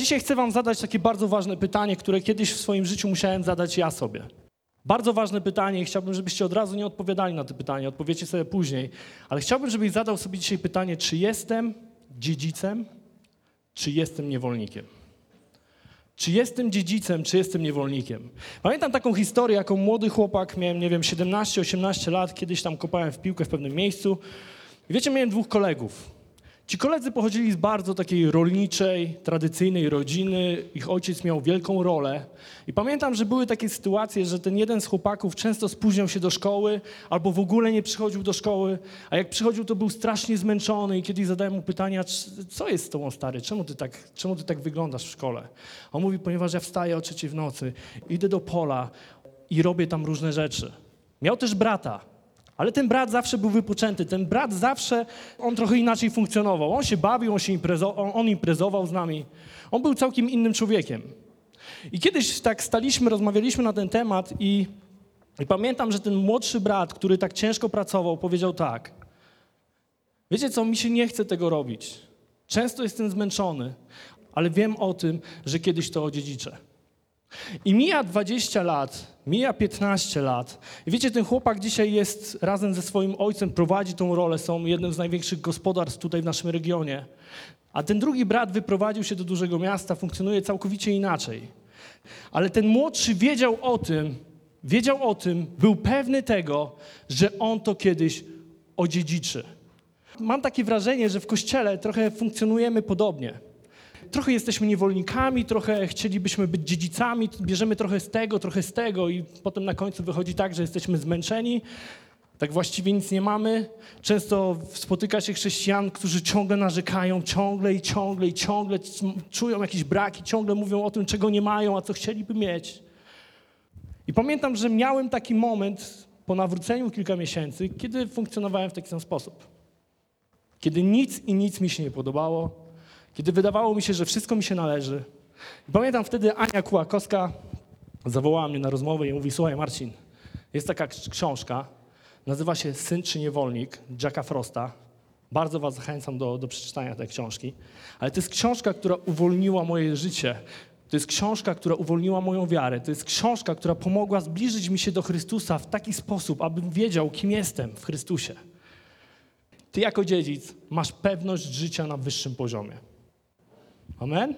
dzisiaj chcę wam zadać takie bardzo ważne pytanie, które kiedyś w swoim życiu musiałem zadać ja sobie. Bardzo ważne pytanie i chciałbym, żebyście od razu nie odpowiadali na to pytanie, odpowiecie sobie później, ale chciałbym, żebyś zadał sobie dzisiaj pytanie, czy jestem dziedzicem, czy jestem niewolnikiem. Czy jestem dziedzicem, czy jestem niewolnikiem? Pamiętam taką historię, jako młody chłopak, miałem, nie wiem, 17-18 lat, kiedyś tam kopałem w piłkę w pewnym miejscu. I wiecie, miałem dwóch kolegów. Ci koledzy pochodzili z bardzo takiej rolniczej, tradycyjnej rodziny. Ich ojciec miał wielką rolę. I pamiętam, że były takie sytuacje, że ten jeden z chłopaków często spóźniał się do szkoły albo w ogóle nie przychodził do szkoły, a jak przychodził, to był strasznie zmęczony i kiedyś zadałem mu pytania, co jest z tobą stary, czemu ty tak, czemu ty tak wyglądasz w szkole? A on mówi, ponieważ ja wstaję o trzeciej w nocy, idę do pola i robię tam różne rzeczy. Miał też brata. Ale ten brat zawsze był wypoczęty, ten brat zawsze, on trochę inaczej funkcjonował. On się bawił, on, się imprezo, on, on imprezował z nami. On był całkiem innym człowiekiem. I kiedyś tak staliśmy, rozmawialiśmy na ten temat i, i pamiętam, że ten młodszy brat, który tak ciężko pracował, powiedział tak. Wiecie co, mi się nie chce tego robić. Często jestem zmęczony, ale wiem o tym, że kiedyś to odziedziczę. I mija 20 lat, mija 15 lat. I wiecie, ten chłopak dzisiaj jest razem ze swoim ojcem, prowadzi tą rolę, są jednym z największych gospodarstw tutaj w naszym regionie. A ten drugi brat wyprowadził się do dużego miasta, funkcjonuje całkowicie inaczej. Ale ten młodszy wiedział o tym, wiedział o tym, był pewny tego, że on to kiedyś odziedziczy. Mam takie wrażenie, że w kościele trochę funkcjonujemy podobnie trochę jesteśmy niewolnikami, trochę chcielibyśmy być dziedzicami, bierzemy trochę z tego, trochę z tego i potem na końcu wychodzi tak, że jesteśmy zmęczeni, tak właściwie nic nie mamy. Często spotyka się chrześcijan, którzy ciągle narzekają, ciągle i ciągle i ciągle czują jakieś braki, ciągle mówią o tym, czego nie mają, a co chcieliby mieć. I pamiętam, że miałem taki moment po nawróceniu kilka miesięcy, kiedy funkcjonowałem w taki sam sposób. Kiedy nic i nic mi się nie podobało, kiedy wydawało mi się, że wszystko mi się należy. Pamiętam wtedy Ania Kułakowska zawołała mnie na rozmowę i mówi, słuchaj Marcin, jest taka książka, nazywa się Syn czy Niewolnik Jacka Frosta. Bardzo was zachęcam do, do przeczytania tej książki. Ale to jest książka, która uwolniła moje życie. To jest książka, która uwolniła moją wiarę. To jest książka, która pomogła zbliżyć mi się do Chrystusa w taki sposób, abym wiedział, kim jestem w Chrystusie. Ty jako dziedzic masz pewność życia na wyższym poziomie. Amen?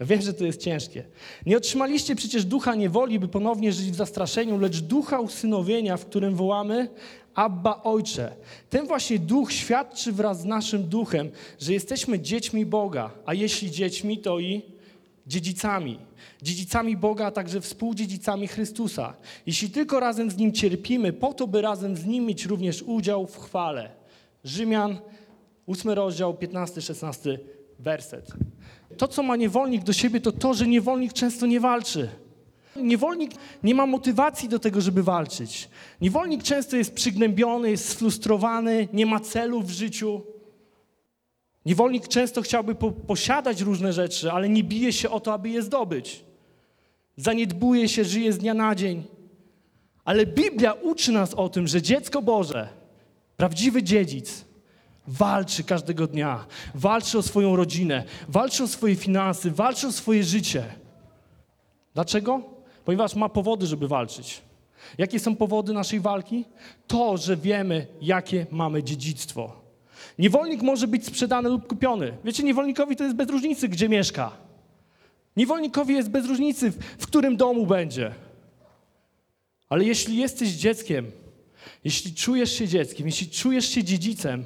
Ja wiem, że to jest ciężkie. Nie otrzymaliście przecież ducha niewoli, by ponownie żyć w zastraszeniu, lecz ducha usynowienia, w którym wołamy Abba Ojcze. Ten właśnie duch świadczy wraz z naszym duchem, że jesteśmy dziećmi Boga, a jeśli dziećmi, to i dziedzicami. Dziedzicami Boga, a także współdziedzicami Chrystusa. Jeśli tylko razem z Nim cierpimy, po to, by razem z Nim mieć również udział w chwale. Rzymian, 8 rozdział, 15-16 werset. To, co ma niewolnik do siebie, to to, że niewolnik często nie walczy. Niewolnik nie ma motywacji do tego, żeby walczyć. Niewolnik często jest przygnębiony, jest sfrustrowany, nie ma celu w życiu. Niewolnik często chciałby po posiadać różne rzeczy, ale nie bije się o to, aby je zdobyć. Zaniedbuje się, żyje z dnia na dzień. Ale Biblia uczy nas o tym, że dziecko Boże, prawdziwy dziedzic, Walczy każdego dnia, walczy o swoją rodzinę, walczy o swoje finanse, walczy o swoje życie. Dlaczego? Ponieważ ma powody, żeby walczyć. Jakie są powody naszej walki? To, że wiemy, jakie mamy dziedzictwo. Niewolnik może być sprzedany lub kupiony. Wiecie, niewolnikowi to jest bez różnicy, gdzie mieszka. Niewolnikowi jest bez różnicy, w, którym domu będzie. Ale jeśli jesteś dzieckiem, jeśli czujesz się dzieckiem, jeśli czujesz się dziedzicem,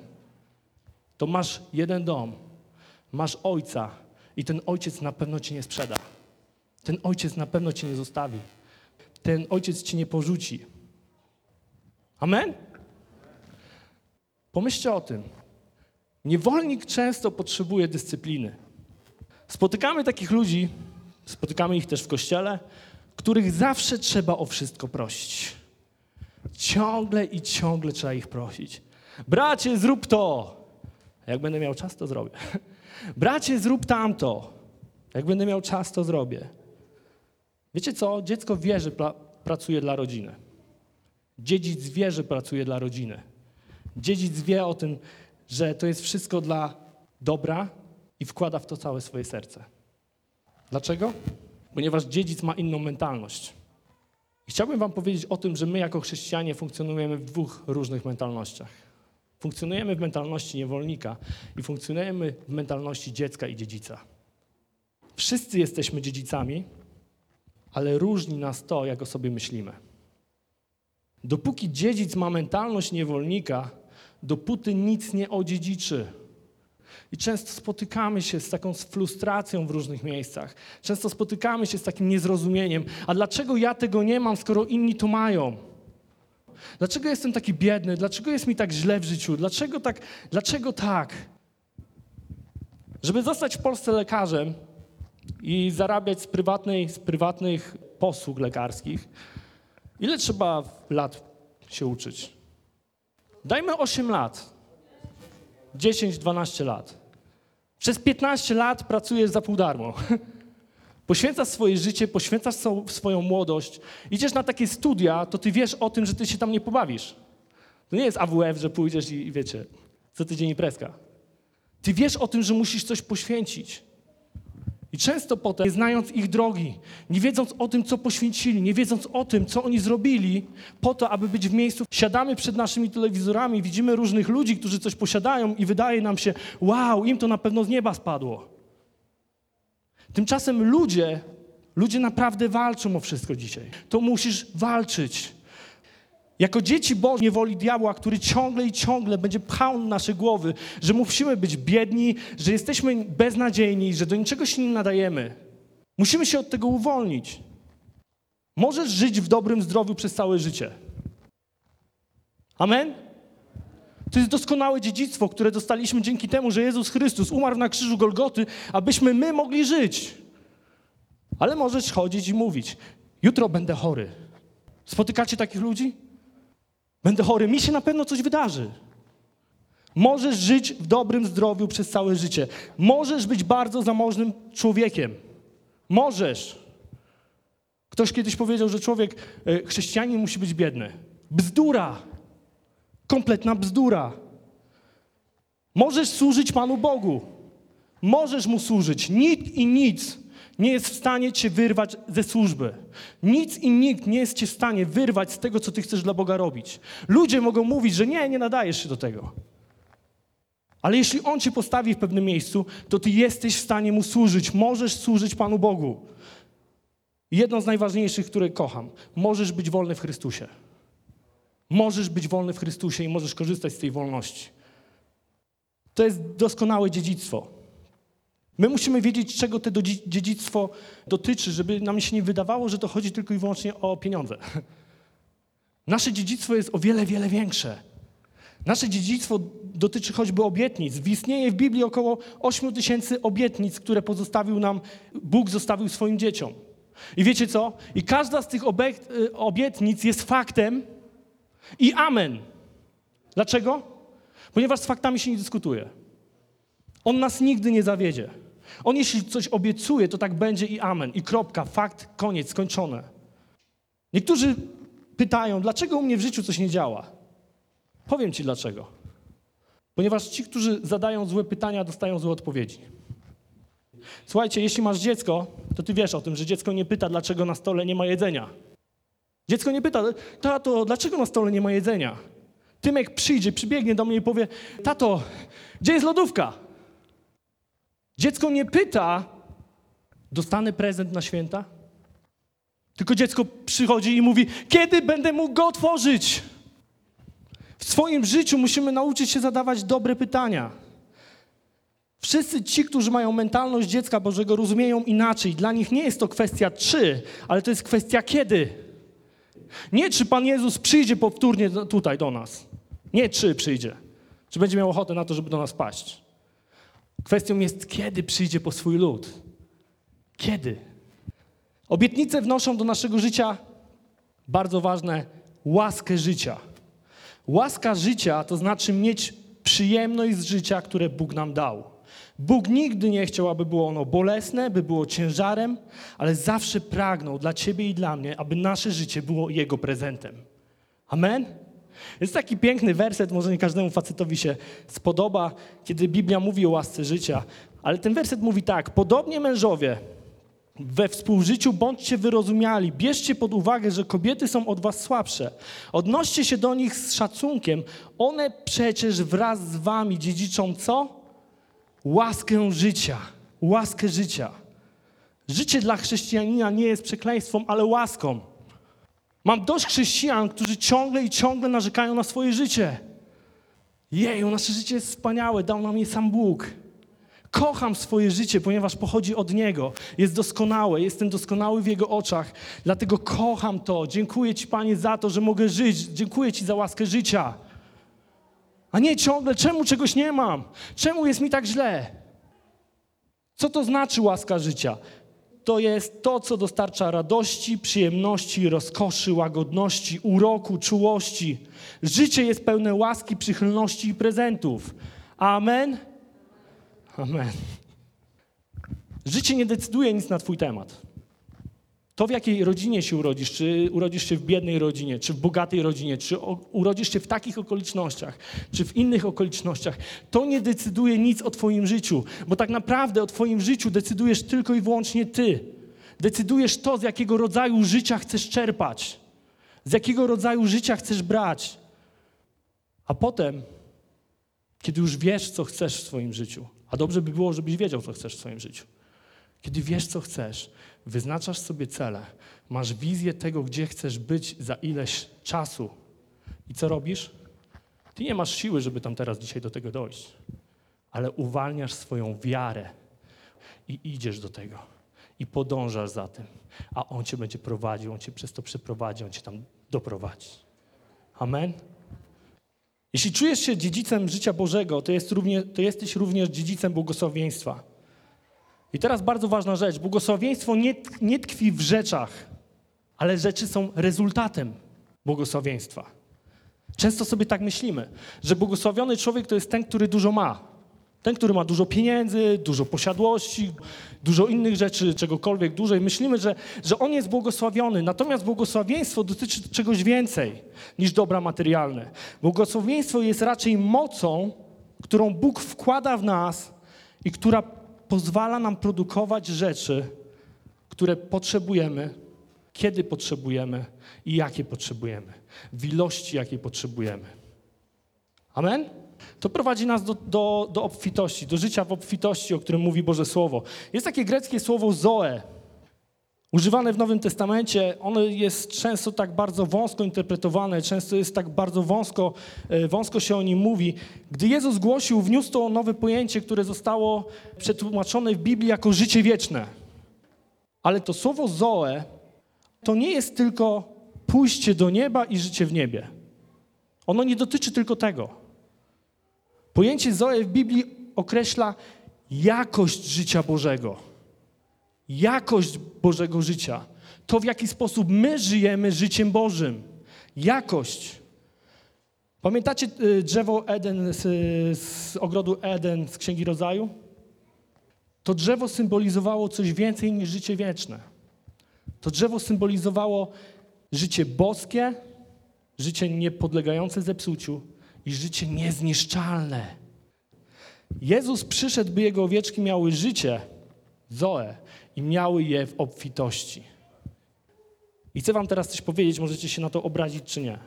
to masz jeden dom, masz ojca i ten ojciec na pewno cię nie sprzeda. Ten ojciec na pewno cię nie zostawi. Ten ojciec cię nie porzuci. Amen? Pomyślcie o tym. Niewolnik często potrzebuje dyscypliny. Spotykamy takich ludzi, spotykamy ich też w kościele, których zawsze trzeba o wszystko prosić. Ciągle i ciągle trzeba ich prosić. Bracie, zrób to. Jak będę miał czas, to zrobię. Bracie, zrób tamto. Jak będę miał czas, to zrobię. Wiecie co? Dziecko wie, że pracuje dla rodziny. Dziedzic wie, że pracuje dla rodziny. Dziedzic wie o tym, że to jest wszystko dla dobra i wkłada w to całe swoje serce. Dlaczego? Ponieważ dziedzic ma inną mentalność. I chciałbym Wam powiedzieć o tym, że my jako chrześcijanie funkcjonujemy w dwóch różnych mentalnościach. Funkcjonujemy w mentalności niewolnika i funkcjonujemy w mentalności dziecka i dziedzica. Wszyscy jesteśmy dziedzicami, ale różni nas to, jak o sobie myślimy. Dopóki dziedzic ma mentalność niewolnika, dopóty nic nie odziedziczy. I często spotykamy się z taką frustracją w różnych miejscach. Często spotykamy się z takim niezrozumieniem. A dlaczego ja tego nie mam, skoro inni to mają? Dlaczego jestem taki biedny? Dlaczego jest mi tak źle w życiu? Dlaczego tak? Dlaczego tak? Żeby zostać w Polsce lekarzem i zarabiać z, prywatnej, z prywatnych posług lekarskich, ile trzeba lat się uczyć? Dajmy 8 lat. 10-12 lat. Przez 15 lat pracujesz za pół darmo. Poświęcasz swoje życie, poświęcasz swoją młodość, idziesz na takie studia, to ty wiesz o tym, że ty się tam nie pobawisz. To nie jest AWF, że pójdziesz i, wiecie, co tydzień imprezka. Ty wiesz o tym, że musisz coś poświęcić. I często potem, nie znając ich drogi, nie wiedząc o tym, co poświęcili, nie wiedząc o tym, co oni zrobili, po to, aby być w miejscu, siadamy przed naszymi telewizorami, widzimy różnych ludzi, którzy coś posiadają i wydaje nam się, wow, im to na pewno z nieba spadło. Tymczasem ludzie, ludzie naprawdę walczą o wszystko dzisiaj. To musisz walczyć. Jako dzieci Boże nie woli diabła, który ciągle i ciągle będzie pchał nasze głowy, że musimy być biedni, że jesteśmy beznadziejni, że do niczego się nie nadajemy. Musimy się od tego uwolnić. Możesz żyć w dobrym zdrowiu przez całe życie. Amen? To jest doskonałe dziedzictwo, które dostaliśmy dzięki temu, że Jezus Chrystus umarł na krzyżu Golgoty, abyśmy my mogli żyć. Ale możesz chodzić i mówić: Jutro będę chory. Spotykacie takich ludzi? Będę chory, mi się na pewno coś wydarzy. Możesz żyć w dobrym zdrowiu przez całe życie. Możesz być bardzo zamożnym człowiekiem. Możesz. Ktoś kiedyś powiedział, że człowiek, e, chrześcijanin musi być biedny. Bzdura. Kompletna bzdura. Możesz służyć Panu Bogu. Możesz Mu służyć. Nic i nic nie jest w stanie cię wyrwać ze służby. Nic i nikt nie jest cię w stanie wyrwać z tego, co ty chcesz dla Boga robić. Ludzie mogą mówić, że nie, nie nadajesz się do tego. Ale jeśli On cię postawi w pewnym miejscu, to ty jesteś w stanie Mu służyć. Możesz służyć Panu Bogu. Jedną z najważniejszych, które kocham. Możesz być wolny w Chrystusie. Możesz być wolny w Chrystusie i możesz korzystać z tej wolności. To jest doskonałe dziedzictwo. My musimy wiedzieć, czego to dziedzictwo dotyczy, żeby nam się nie wydawało, że to chodzi tylko i wyłącznie o pieniądze. Nasze dziedzictwo jest o wiele, wiele większe. Nasze dziedzictwo dotyczy choćby obietnic. Istnieje w Biblii około 8 tysięcy obietnic, które pozostawił nam, Bóg zostawił swoim dzieciom. I wiecie co? I każda z tych y, obietnic jest faktem i amen. Dlaczego? Ponieważ z faktami się nie dyskutuje. On nas nigdy nie zawiedzie. On jeśli coś obiecuje, to tak będzie i amen. I kropka, fakt, koniec, skończone. Niektórzy pytają, dlaczego u mnie w życiu coś nie działa? Powiem ci dlaczego. Ponieważ ci, którzy zadają złe pytania, dostają złe odpowiedzi. Słuchajcie, jeśli masz dziecko, to ty wiesz o tym, że dziecko nie pyta, dlaczego na stole nie ma jedzenia. Dziecko nie pyta, tato, dlaczego na stole nie ma jedzenia? Tymek przyjdzie, przybiegnie do mnie i powie, tato, gdzie jest lodówka? Dziecko nie pyta, dostanę prezent na święta? Tylko dziecko przychodzi i mówi, kiedy będę mógł go otworzyć? W swoim życiu musimy nauczyć się zadawać dobre pytania. Wszyscy ci, którzy mają mentalność dziecka Bożego, rozumieją inaczej. Dla nich nie jest to kwestia czy, ale to jest kwestia kiedy. Nie czy Pan Jezus przyjdzie powtórnie tutaj do nas. Nie czy przyjdzie. Czy będzie miał ochotę na to, żeby do nas paść. Kwestią jest, kiedy przyjdzie po swój lud. Kiedy? Obietnice wnoszą do naszego życia bardzo ważne łaskę życia. Łaska życia to znaczy mieć przyjemność z życia, które Bóg nam dał. Bóg nigdy nie chciał, aby było ono bolesne, by było ciężarem, ale zawsze pragnął dla Ciebie i dla mnie, aby nasze życie było Jego prezentem. Amen? Jest taki piękny werset, może nie każdemu facetowi się spodoba, kiedy Biblia mówi o łasce życia, ale ten werset mówi tak: Podobnie mężowie We współżyciu bądźcie wyrozumiali. Bierzcie pod uwagę, że kobiety są od was słabsze. Odnoście się do nich z szacunkiem. One przecież wraz z wami dziedziczą co? Łaskę życia. Łaskę życia. Życie dla chrześcijanina nie jest przekleństwem, ale łaską. Mam dość chrześcijan, którzy ciągle i ciągle narzekają na swoje życie. Jeju, nasze życie jest wspaniałe, dał nam je sam Bóg. Kocham swoje życie, ponieważ pochodzi od Niego. Jest doskonałe, jestem doskonały w Jego oczach. Dlatego kocham to. Dziękuję Ci, Panie, za to, że mogę żyć. Dziękuję Ci za łaskę życia. A nie ciągle, czemu czegoś nie mam? Czemu jest mi tak źle? Co to znaczy łaska życia? To jest to, co dostarcza radości, przyjemności, rozkoszy, łagodności, uroku, czułości. Życie jest pełne łaski, przychylności i prezentów. Amen. Amen. Życie nie decyduje nic na Twój temat. To, w jakiej rodzinie się urodzisz, czy urodzisz się w biednej rodzinie, czy w bogatej rodzinie, czy urodzisz się w takich okolicznościach, czy w innych okolicznościach, to nie decyduje nic o Twoim życiu, bo tak naprawdę o Twoim życiu decydujesz tylko i wyłącznie Ty. Decydujesz to, z jakiego rodzaju życia chcesz czerpać, z jakiego rodzaju życia chcesz brać. A potem, kiedy już wiesz, co chcesz w swoim życiu, a dobrze by było, żebyś wiedział, co chcesz w swoim życiu. Kiedy wiesz, co chcesz, wyznaczasz sobie cele, masz wizję tego, gdzie chcesz być za ileś czasu. I co robisz? Ty nie masz siły, żeby tam teraz dzisiaj do tego dojść, ale uwalniasz swoją wiarę i idziesz do tego. I podążasz za tym, a On cię będzie prowadził, On cię przez to przeprowadzi, On cię tam doprowadzi. Amen? Jeśli czujesz się dziedzicem życia Bożego, to, jest równie, to jesteś również dziedzicem błogosławieństwa. I teraz bardzo ważna rzecz. Błogosławieństwo nie, nie tkwi w rzeczach, ale rzeczy są rezultatem błogosławieństwa. Często sobie tak myślimy, że błogosławiony człowiek to jest ten, który dużo ma. Ten, który ma dużo pieniędzy, dużo posiadłości, dużo innych rzeczy, czegokolwiek dłużej. Myślimy, że, że on jest błogosławiony. Natomiast błogosławieństwo dotyczy czegoś więcej niż dobra materialne. Błogosławieństwo jest raczej mocą, którą Bóg wkłada w nas i która pozwala nam produkować rzeczy, które potrzebujemy, kiedy potrzebujemy i jakie potrzebujemy, w ilości, jakiej potrzebujemy. Amen? To prowadzi nas do, do, do obfitości, do życia w obfitości, o którym mówi Boże Słowo. Jest takie greckie słowo zoe, używane w Nowym Testamencie. Ono jest często tak bardzo wąsko interpretowane, często jest tak bardzo wąsko, e, wąsko się o nim mówi. Gdy Jezus głosił, wniósł to nowe pojęcie, które zostało przetłumaczone w Biblii jako życie wieczne. Ale to słowo zoe to nie jest tylko pójście do nieba i życie w niebie. Ono nie dotyczy tylko tego. Pojęcie Zoe w Biblii określa jakość życia Bożego. Jakość Bożego życia. To, w jaki sposób my żyjemy życiem Bożym. Jakość. Pamiętacie y, drzewo Eden z, z ogrodu Eden z Księgi Rodzaju? To drzewo symbolizowało coś więcej niż życie wieczne. To drzewo symbolizowało życie boskie, życie niepodlegające zepsuciu, i życie niezniszczalne. Jezus przyszedł, by Jego owieczki miały życie, Zoe, i miały je w obfitości. I chcę wam teraz coś powiedzieć, możecie się na to obrazić czy nie.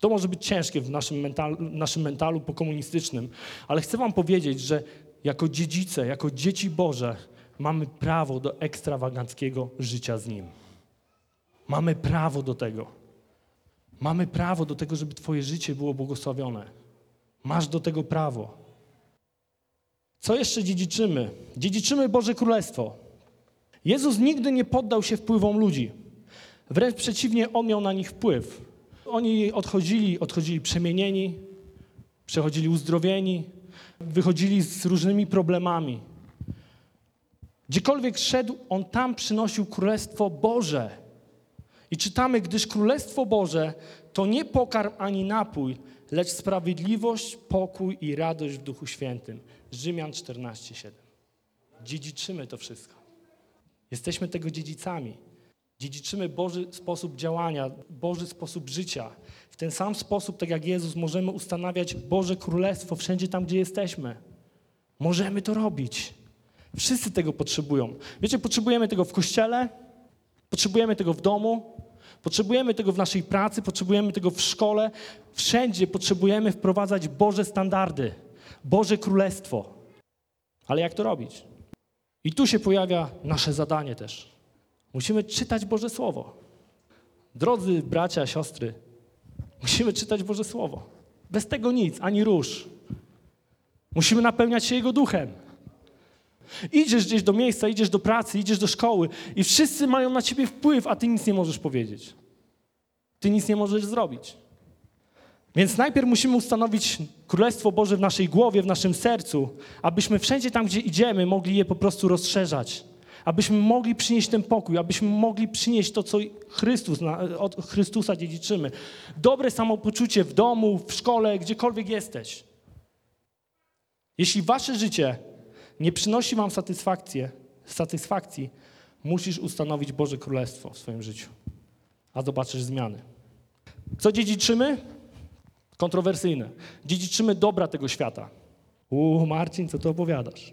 To może być ciężkie w naszym mentalu, naszym mentalu pokomunistycznym, ale chcę wam powiedzieć, że jako dziedzice, jako dzieci Boże mamy prawo do ekstrawaganckiego życia z Nim. Mamy prawo do tego. Mamy prawo do tego, żeby Twoje życie było błogosławione. Masz do tego prawo. Co jeszcze dziedziczymy? Dziedziczymy Boże Królestwo. Jezus nigdy nie poddał się wpływom ludzi. Wręcz przeciwnie, On miał na nich wpływ. Oni odchodzili, odchodzili przemienieni, przechodzili uzdrowieni, wychodzili z różnymi problemami. Gdziekolwiek szedł, On tam przynosił Królestwo Boże. I czytamy, gdyż Królestwo Boże to nie pokarm ani napój, lecz sprawiedliwość, pokój i radość w Duchu Świętym. Rzymian 14:7. Dziedziczymy to wszystko. Jesteśmy tego dziedzicami. Dziedziczymy Boży sposób działania, Boży sposób życia. W ten sam sposób, tak jak Jezus, możemy ustanawiać Boże Królestwo wszędzie tam, gdzie jesteśmy. Możemy to robić. Wszyscy tego potrzebują. Wiecie, potrzebujemy tego w kościele, potrzebujemy tego w domu, potrzebujemy tego w naszej pracy, potrzebujemy tego w szkole. Wszędzie potrzebujemy wprowadzać Boże standardy, Boże Królestwo. Ale jak to robić? I tu się pojawia nasze zadanie też. Musimy czytać Boże Słowo. Drodzy bracia, siostry, musimy czytać Boże Słowo. Bez tego nic, ani róż. Musimy napełniać się Jego duchem. Idziesz gdzieś do miejsca, idziesz do pracy, idziesz do szkoły i wszyscy mają na ciebie wpływ, a ty nic nie możesz powiedzieć. Ty nic nie możesz zrobić. Więc najpierw musimy ustanowić Królestwo Boże w naszej głowie, w naszym sercu, abyśmy wszędzie tam, gdzie idziemy, mogli je po prostu rozszerzać. Abyśmy mogli przynieść ten pokój, abyśmy mogli przynieść to, co Chrystus, od Chrystusa dziedziczymy. Dobre samopoczucie w domu, w szkole, gdziekolwiek jesteś. Jeśli wasze życie nie przynosi wam satysfakcji, musisz ustanowić Boże Królestwo w swoim życiu, a zobaczysz zmiany. Co dziedziczymy? Kontrowersyjne. Dziedziczymy dobra tego świata. Uuu, Marcin, co ty opowiadasz?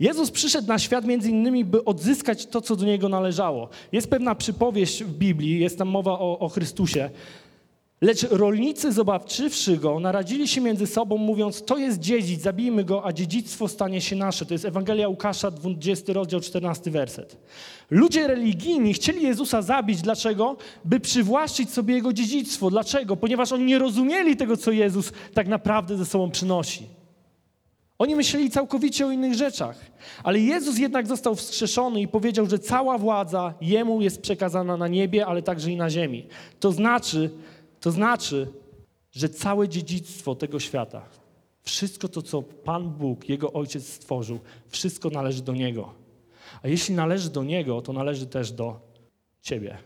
Jezus przyszedł na świat między innymi, by odzyskać to, co do Niego należało. Jest pewna przypowieść w Biblii, jest tam mowa o, o Chrystusie, Lecz rolnicy, zobaczywszy go, naradzili się między sobą, mówiąc: To jest dziedzic, zabijmy go, a dziedzictwo stanie się nasze. To jest Ewangelia Łukasza, 20 rozdział, 14 werset. Ludzie religijni chcieli Jezusa zabić. Dlaczego? By przywłaszczyć sobie jego dziedzictwo. Dlaczego? Ponieważ oni nie rozumieli tego, co Jezus tak naprawdę ze sobą przynosi. Oni myśleli całkowicie o innych rzeczach. Ale Jezus jednak został wskrzeszony i powiedział, że cała władza Jemu jest przekazana na niebie, ale także i na ziemi. To znaczy, to znaczy, że całe dziedzictwo tego świata, wszystko to, co Pan Bóg, Jego Ojciec stworzył, wszystko należy do Niego. A jeśli należy do Niego, to należy też do Ciebie.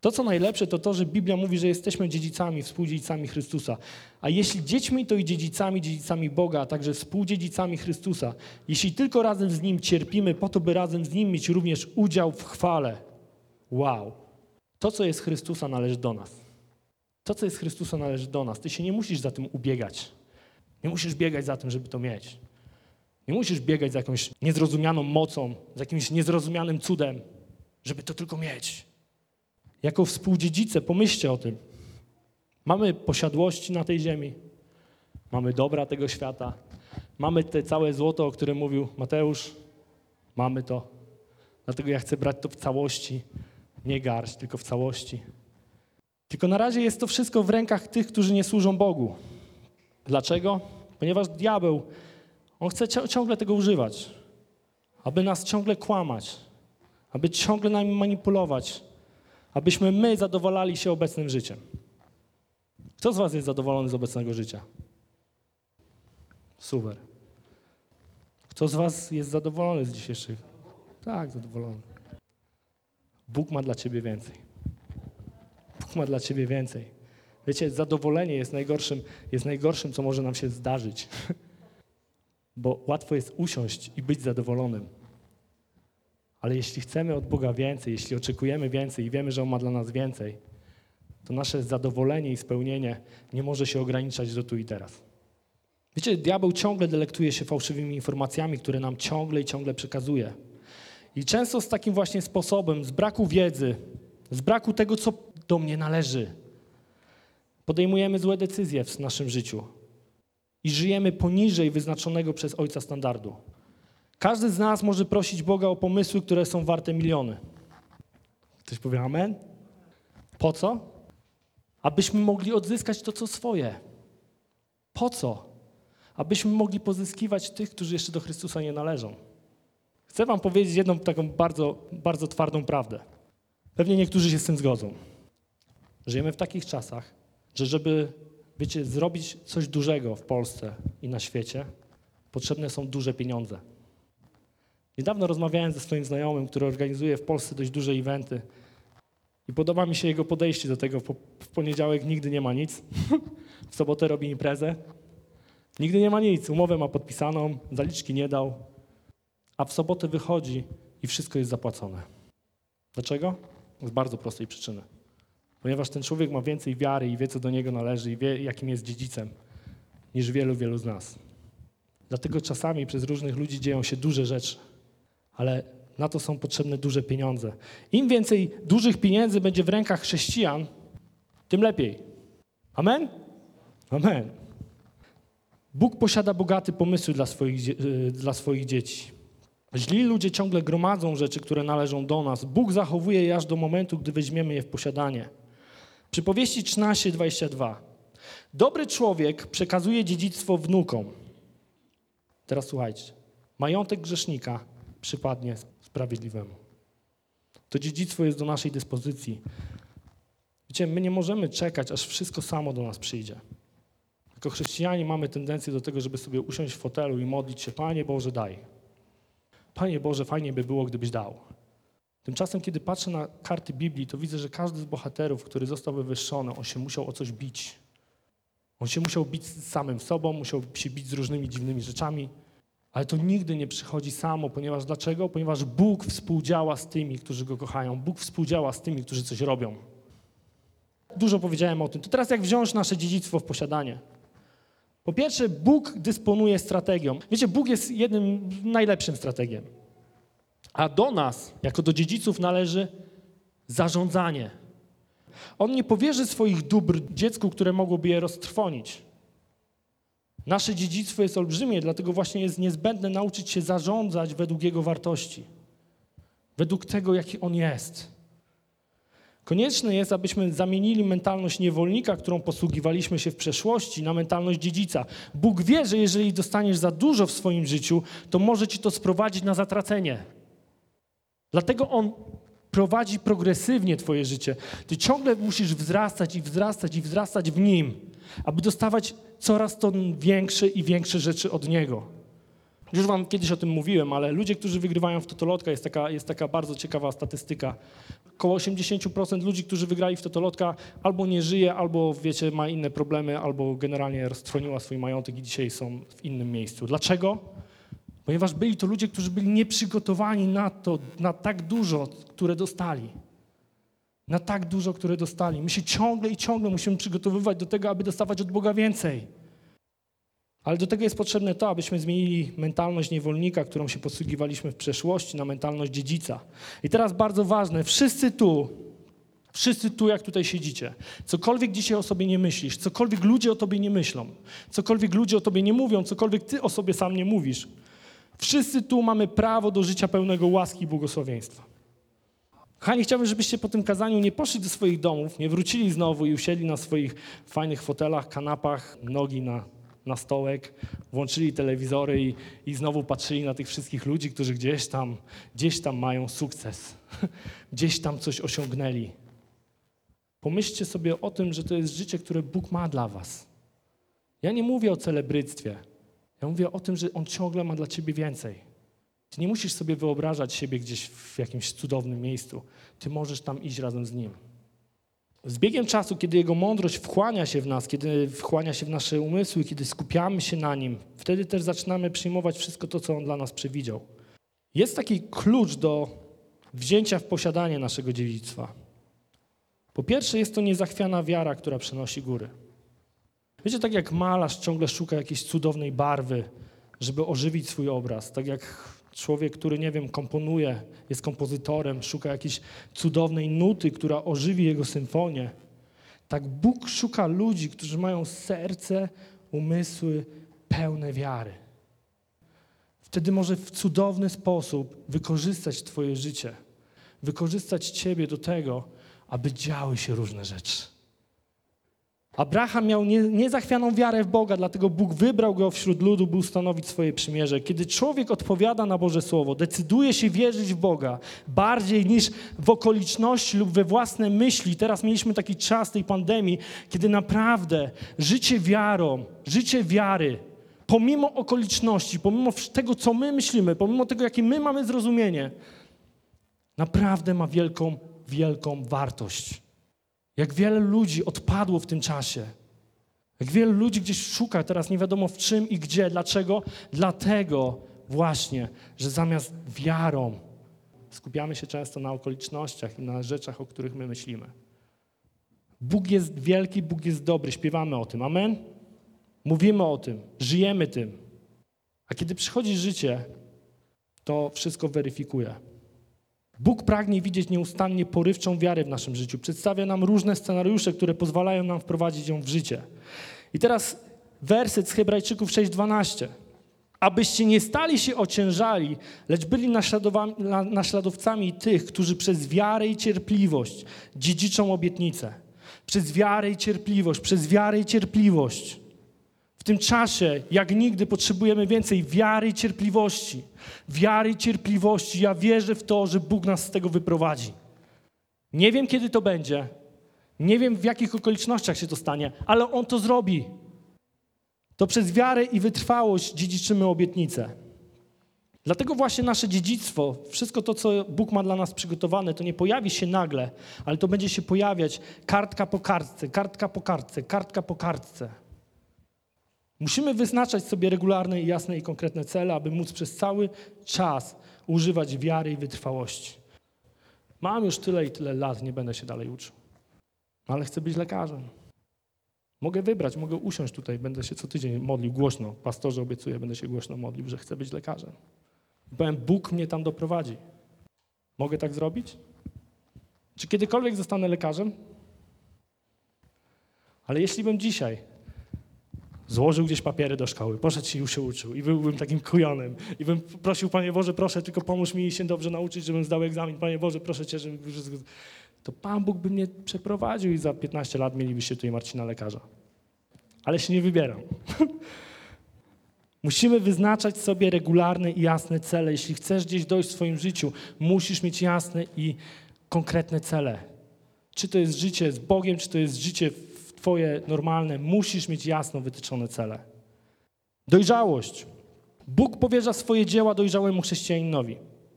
To, co najlepsze, to to, że Biblia mówi, że jesteśmy dziedzicami, współdziedzicami Chrystusa. A jeśli dziećmi, to i dziedzicami, dziedzicami Boga, a także współdziedzicami Chrystusa. Jeśli tylko razem z Nim cierpimy, po to, by razem z Nim mieć również udział w chwale. Wow. To, co jest Chrystusa, należy do nas. To, co jest Chrystusa, należy do nas. Ty się nie musisz za tym ubiegać. Nie musisz biegać za tym, żeby to mieć. Nie musisz biegać za jakąś niezrozumianą mocą, za jakimś niezrozumianym cudem, żeby to tylko mieć. Jako współdziedzice pomyślcie o tym. Mamy posiadłości na tej ziemi, mamy dobra tego świata, mamy te całe złoto, o którym mówił Mateusz, mamy to. Dlatego ja chcę brać to w całości, nie garść, tylko w całości. Tylko na razie jest to wszystko w rękach tych, którzy nie służą Bogu. Dlaczego? Ponieważ diabeł, on chce ciągle tego używać, aby nas ciągle kłamać, aby ciągle nami manipulować, abyśmy my zadowalali się obecnym życiem. Kto z Was jest zadowolony z obecnego życia? Super. Kto z Was jest zadowolony z dzisiejszych? Tak, zadowolony. Bóg ma dla ciebie więcej. Bóg ma dla ciebie więcej. Wiecie, zadowolenie jest najgorszym, jest najgorszym, co może nam się zdarzyć. Bo łatwo jest usiąść i być zadowolonym. Ale jeśli chcemy od Boga więcej, jeśli oczekujemy więcej i wiemy, że On ma dla nas więcej, to nasze zadowolenie i spełnienie nie może się ograniczać do tu i teraz. Wiecie, diabeł ciągle delektuje się fałszywymi informacjami, które nam ciągle i ciągle przekazuje. I często z takim właśnie sposobem, z braku wiedzy, z braku tego, co do mnie należy, podejmujemy złe decyzje w naszym życiu i żyjemy poniżej wyznaczonego przez Ojca standardu. Każdy z nas może prosić Boga o pomysły, które są warte miliony. Ktoś powie amen? Po co? Abyśmy mogli odzyskać to, co swoje. Po co? Abyśmy mogli pozyskiwać tych, którzy jeszcze do Chrystusa nie należą. Chcę wam powiedzieć jedną taką bardzo, bardzo twardą prawdę. Pewnie niektórzy się z tym zgodzą. Żyjemy w takich czasach, że żeby, wiecie, zrobić coś dużego w Polsce i na świecie, potrzebne są duże pieniądze. Niedawno rozmawiałem ze swoim znajomym, który organizuje w Polsce dość duże eventy i podoba mi się jego podejście do tego. W poniedziałek nigdy nie ma nic, w sobotę robi imprezę, nigdy nie ma nic, umowę ma podpisaną, zaliczki nie dał, a w sobotę wychodzi i wszystko jest zapłacone. Dlaczego? Z bardzo prostej przyczyny. Ponieważ ten człowiek ma więcej wiary i wie, co do niego należy i wie, jakim jest dziedzicem, niż wielu, wielu z nas. Dlatego czasami przez różnych ludzi dzieją się duże rzeczy, ale na to są potrzebne duże pieniądze. Im więcej dużych pieniędzy będzie w rękach chrześcijan, tym lepiej. Amen? Amen. Bóg posiada bogate pomysły dla swoich, y, dla swoich dzieci. Źli ludzie ciągle gromadzą rzeczy, które należą do nas. Bóg zachowuje je aż do momentu, gdy weźmiemy je w posiadanie. Przypowieści 13:22. Dobry człowiek przekazuje dziedzictwo wnukom. Teraz słuchajcie. Majątek grzesznika przypadnie sprawiedliwemu. To dziedzictwo jest do naszej dyspozycji. Wiecie, my nie możemy czekać, aż wszystko samo do nas przyjdzie. Jako chrześcijanie mamy tendencję do tego, żeby sobie usiąść w fotelu i modlić się, Panie Boże, daj. Panie Boże, fajnie by było, gdybyś dał. Tymczasem, kiedy patrzę na karty Biblii, to widzę, że każdy z bohaterów, który został wywyższony, on się musiał o coś bić. On się musiał bić z samym sobą, musiał się bić z różnymi dziwnymi rzeczami, ale to nigdy nie przychodzi samo, ponieważ dlaczego? Ponieważ Bóg współdziała z tymi, którzy Go kochają. Bóg współdziała z tymi, którzy coś robią. Dużo powiedziałem o tym. To teraz jak wziąć nasze dziedzictwo w posiadanie? Po pierwsze, Bóg dysponuje strategią. Wiecie, Bóg jest jednym najlepszym strategiem. A do nas, jako do dziedziców, należy zarządzanie. On nie powierzy swoich dóbr dziecku, które mogłoby je roztrwonić. Nasze dziedzictwo jest olbrzymie, dlatego właśnie jest niezbędne nauczyć się zarządzać według Jego wartości, według tego, jaki On jest. Konieczne jest, abyśmy zamienili mentalność niewolnika, którą posługiwaliśmy się w przeszłości, na mentalność dziedzica. Bóg wie, że jeżeli dostaniesz za dużo w swoim życiu, to może ci to sprowadzić na zatracenie. Dlatego On prowadzi progresywnie Twoje życie. Ty ciągle musisz wzrastać i wzrastać i wzrastać w Nim, aby dostawać coraz to większe i większe rzeczy od Niego. Już Wam kiedyś o tym mówiłem, ale ludzie, którzy wygrywają w Totolotka, jest taka, jest taka bardzo ciekawa statystyka. Około 80% ludzi, którzy wygrali w Totolotka, albo nie żyje, albo wiecie, ma inne problemy, albo generalnie roztrwoniła swój majątek i dzisiaj są w innym miejscu. Dlaczego? Ponieważ byli to ludzie, którzy byli nieprzygotowani na to, na tak dużo, które dostali. Na tak dużo, które dostali. My się ciągle i ciągle musimy przygotowywać do tego, aby dostawać od Boga więcej. Ale do tego jest potrzebne to, abyśmy zmienili mentalność niewolnika, którą się posługiwaliśmy w przeszłości, na mentalność dziedzica. I teraz bardzo ważne, wszyscy tu, wszyscy tu, jak tutaj siedzicie, cokolwiek dzisiaj o sobie nie myślisz, cokolwiek ludzie o tobie nie myślą, cokolwiek ludzie o tobie nie mówią, cokolwiek ty o sobie sam nie mówisz, wszyscy tu mamy prawo do życia pełnego łaski i błogosławieństwa. Kochani, chciałbym, żebyście po tym kazaniu nie poszli do swoich domów, nie wrócili znowu i usiedli na swoich fajnych fotelach, kanapach, nogi na na stołek, włączyli telewizory i, i znowu patrzyli na tych wszystkich ludzi, którzy gdzieś tam, gdzieś tam mają sukces, gdzieś tam coś osiągnęli. Pomyślcie sobie o tym, że to jest życie, które Bóg ma dla was. Ja nie mówię o celebryctwie. Ja mówię o tym, że On ciągle ma dla ciebie więcej. Ty nie musisz sobie wyobrażać siebie gdzieś w jakimś cudownym miejscu. Ty możesz tam iść razem z Nim. Z biegiem czasu, kiedy Jego mądrość wchłania się w nas, kiedy wchłania się w nasze umysły, kiedy skupiamy się na Nim, wtedy też zaczynamy przyjmować wszystko to, co On dla nas przewidział. Jest taki klucz do wzięcia w posiadanie naszego dziedzictwa. Po pierwsze, jest to niezachwiana wiara, która przenosi góry. Wiecie, tak jak malarz ciągle szuka jakiejś cudownej barwy, żeby ożywić swój obraz, tak jak człowiek, który, nie wiem, komponuje, jest kompozytorem, szuka jakiejś cudownej nuty, która ożywi jego symfonię, tak Bóg szuka ludzi, którzy mają serce, umysły pełne wiary. Wtedy może w cudowny sposób wykorzystać Twoje życie, wykorzystać Ciebie do tego, aby działy się różne rzeczy. Abraham miał nie, niezachwianą wiarę w Boga, dlatego Bóg wybrał go wśród ludu, by ustanowić swoje przymierze. Kiedy człowiek odpowiada na Boże Słowo, decyduje się wierzyć w Boga bardziej niż w okoliczności lub we własne myśli. Teraz mieliśmy taki czas tej pandemii, kiedy naprawdę życie wiarą, życie wiary, pomimo okoliczności, pomimo tego, co my myślimy, pomimo tego, jakie my mamy zrozumienie, naprawdę ma wielką, wielką wartość. Jak wiele ludzi odpadło w tym czasie. Jak wiele ludzi gdzieś szuka teraz nie wiadomo w czym i gdzie. Dlaczego? Dlatego właśnie, że zamiast wiarą skupiamy się często na okolicznościach i na rzeczach, o których my myślimy. Bóg jest wielki, Bóg jest dobry, śpiewamy o tym. Amen? Mówimy o tym, żyjemy tym. A kiedy przychodzi życie, to wszystko weryfikuje. Bóg pragnie widzieć nieustannie porywczą wiarę w naszym życiu. Przedstawia nam różne scenariusze, które pozwalają nam wprowadzić ją w życie. I teraz werset z Hebrajczyków 6:12. Abyście nie stali się ociężali, lecz byli naśladowcami tych, którzy przez wiarę i cierpliwość dziedziczą obietnicę. Przez wiarę i cierpliwość, przez wiarę i cierpliwość. W tym czasie, jak nigdy, potrzebujemy więcej wiary i cierpliwości. Wiary i cierpliwości. Ja wierzę w to, że Bóg nas z tego wyprowadzi. Nie wiem, kiedy to będzie. Nie wiem, w jakich okolicznościach się to stanie, ale On to zrobi. To przez wiarę i wytrwałość dziedziczymy obietnicę. Dlatego właśnie nasze dziedzictwo, wszystko to, co Bóg ma dla nas przygotowane, to nie pojawi się nagle, ale to będzie się pojawiać kartka po kartce, kartka po kartce, kartka po kartce. Musimy wyznaczać sobie regularne, jasne i konkretne cele, aby móc przez cały czas używać wiary i wytrwałości. Mam już tyle i tyle lat, nie będę się dalej uczył, ale chcę być lekarzem. Mogę wybrać, mogę usiąść tutaj, będę się co tydzień modlił głośno. Pastorze obiecuję, będę się głośno modlił, że chcę być lekarzem. I powiem, Bóg mnie tam doprowadzi. Mogę tak zrobić? Czy kiedykolwiek zostanę lekarzem? Ale jeśli bym dzisiaj złożył gdzieś papiery do szkoły, poszedł się już się uczył i byłbym takim kujonem i bym prosił, Panie Boże, proszę, tylko pomóż mi się dobrze nauczyć, żebym zdał egzamin. Panie Boże, proszę Cię, żebym... To Pan Bóg by mnie przeprowadził i za 15 lat mielibyście tutaj Marcina lekarza. Ale się nie wybieram. Musimy wyznaczać sobie regularne i jasne cele. Jeśli chcesz gdzieś dojść w swoim życiu, musisz mieć jasne i konkretne cele. Czy to jest życie z Bogiem, czy to jest życie Twoje normalne, musisz mieć jasno wytyczone cele. Dojrzałość. Bóg powierza swoje dzieła dojrzałemu chrześcijaninowi,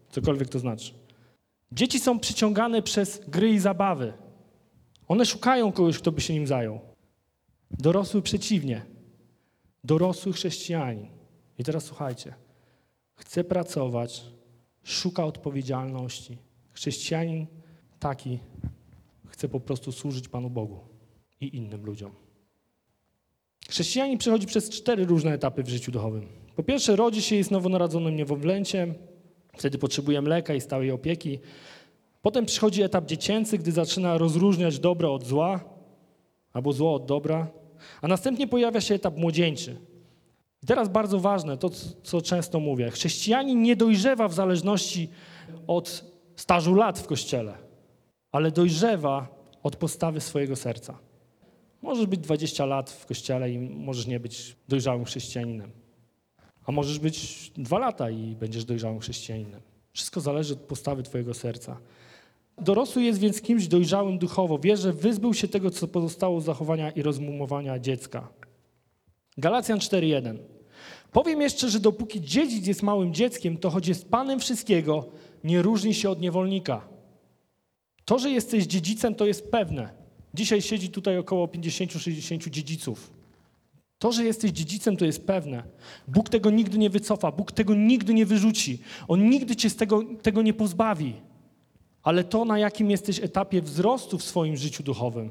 cokolwiek to znaczy. Dzieci są przyciągane przez gry i zabawy. One szukają kogoś, kto by się nim zajął. Dorosły przeciwnie. Dorosły chrześcijanin. I teraz słuchajcie. Chce pracować, szuka odpowiedzialności. Chrześcijanin taki chce po prostu służyć Panu Bogu i innym ludziom. Chrześcijanin przechodzi przez cztery różne etapy w życiu duchowym. Po pierwsze, rodzi się jest nowonarodzonym niewolęciem, wtedy potrzebuje mleka i stałej opieki. Potem przychodzi etap dziecięcy, gdy zaczyna rozróżniać dobro od zła, albo zło od dobra. A następnie pojawia się etap młodzieńczy. I teraz bardzo ważne, to co często mówię. Chrześcijanin nie dojrzewa w zależności od stażu lat w kościele, ale dojrzewa od postawy swojego serca. Możesz być 20 lat w kościele i możesz nie być dojrzałym chrześcijaninem. A możesz być dwa lata i będziesz dojrzałym chrześcijaninem. Wszystko zależy od postawy Twojego serca. Dorosły jest więc kimś dojrzałym duchowo. Wie, że wyzbył się tego, co pozostało z zachowania i rozmumowania dziecka. Galacjan 4.1. Powiem jeszcze, że dopóki dziedzic jest małym dzieckiem, to choć jest panem wszystkiego, nie różni się od niewolnika. To, że jesteś dziedzicem, to jest pewne. Dzisiaj siedzi tutaj około 50-60 dziedziców. To, że jesteś dziedzicem, to jest pewne. Bóg tego nigdy nie wycofa, Bóg tego nigdy nie wyrzuci. On nigdy cię z tego, tego nie pozbawi. Ale to, na jakim jesteś etapie wzrostu w swoim życiu duchowym,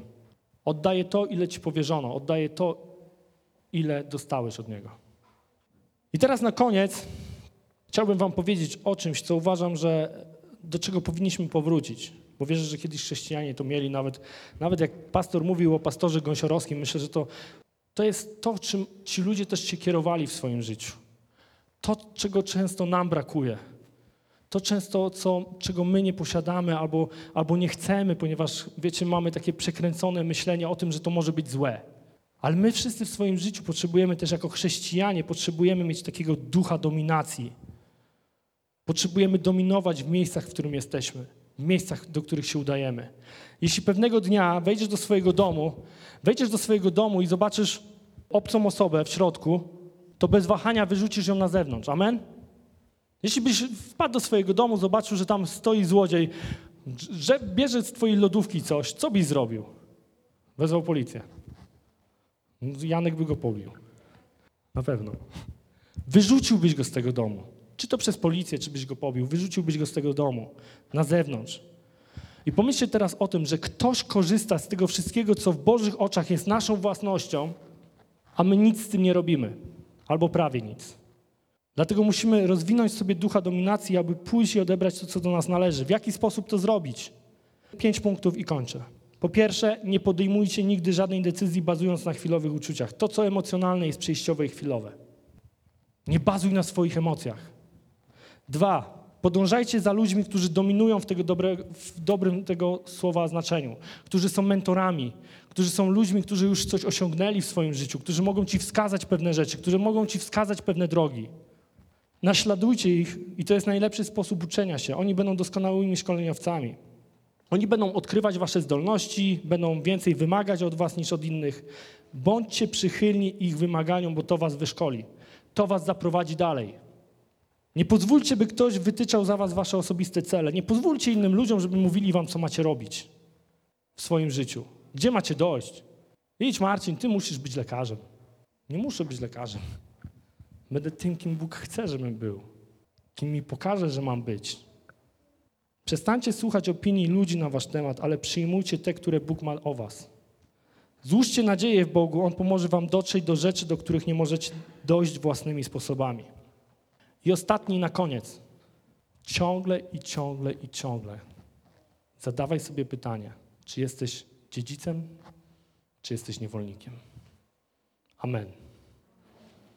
oddaje to, ile ci powierzono, oddaje to, ile dostałeś od Niego. I teraz na koniec chciałbym Wam powiedzieć o czymś, co uważam, że do czego powinniśmy powrócić. Bo wierzę, że kiedyś chrześcijanie to mieli, nawet, nawet jak pastor mówił o pastorze gąsiorowskim, myślę, że to, to jest to, czym ci ludzie też się kierowali w swoim życiu. To, czego często nam brakuje. To często, co, czego my nie posiadamy albo, albo nie chcemy, ponieważ, wiecie, mamy takie przekręcone myślenie o tym, że to może być złe. Ale my wszyscy w swoim życiu potrzebujemy też jako chrześcijanie, potrzebujemy mieć takiego ducha dominacji. Potrzebujemy dominować w miejscach, w którym jesteśmy miejscach, do których się udajemy. Jeśli pewnego dnia wejdziesz do swojego domu, wejdziesz do swojego domu i zobaczysz obcą osobę w środku, to bez wahania wyrzucisz ją na zewnątrz. Amen? Jeśli byś wpadł do swojego domu, zobaczył, że tam stoi złodziej, że bierze z twojej lodówki coś, co byś zrobił? Wezwał policję. Janek by go pobił. Na pewno. Wyrzuciłbyś go z tego domu. Czy to przez policję, czy byś go pobił, wyrzuciłbyś go z tego domu, na zewnątrz. I pomyślcie teraz o tym, że ktoś korzysta z tego wszystkiego, co w Bożych oczach jest naszą własnością, a my nic z tym nie robimy, albo prawie nic. Dlatego musimy rozwinąć sobie ducha dominacji, aby pójść i odebrać to, co do nas należy. W jaki sposób to zrobić? Pięć punktów i kończę. Po pierwsze, nie podejmujcie nigdy żadnej decyzji bazując na chwilowych uczuciach. To, co emocjonalne, jest przejściowe i chwilowe. Nie bazuj na swoich emocjach. Dwa, podążajcie za ludźmi, którzy dominują w, tego dobre, w dobrym tego słowa znaczeniu, którzy są mentorami, którzy są ludźmi, którzy już coś osiągnęli w swoim życiu, którzy mogą ci wskazać pewne rzeczy, którzy mogą ci wskazać pewne drogi. Naśladujcie ich i to jest najlepszy sposób uczenia się. Oni będą doskonałymi szkoleniowcami. Oni będą odkrywać wasze zdolności, będą więcej wymagać od was niż od innych. Bądźcie przychylni ich wymaganiom, bo to was wyszkoli. To was zaprowadzi dalej. Nie pozwólcie, by ktoś wytyczał za was wasze osobiste cele. Nie pozwólcie innym ludziom, żeby mówili wam, co macie robić w swoim życiu. Gdzie macie dojść? Idź, Marcin, ty musisz być lekarzem. Nie muszę być lekarzem. Będę tym, kim Bóg chce, żebym był. Kim mi pokaże, że mam być. Przestańcie słuchać opinii ludzi na wasz temat, ale przyjmujcie te, które Bóg ma o was. Złóżcie nadzieję w Bogu, On pomoże wam dotrzeć do rzeczy, do których nie możecie dojść własnymi sposobami. I ostatni na koniec. Ciągle i ciągle i ciągle zadawaj sobie pytanie, czy jesteś dziedzicem, czy jesteś niewolnikiem. Amen.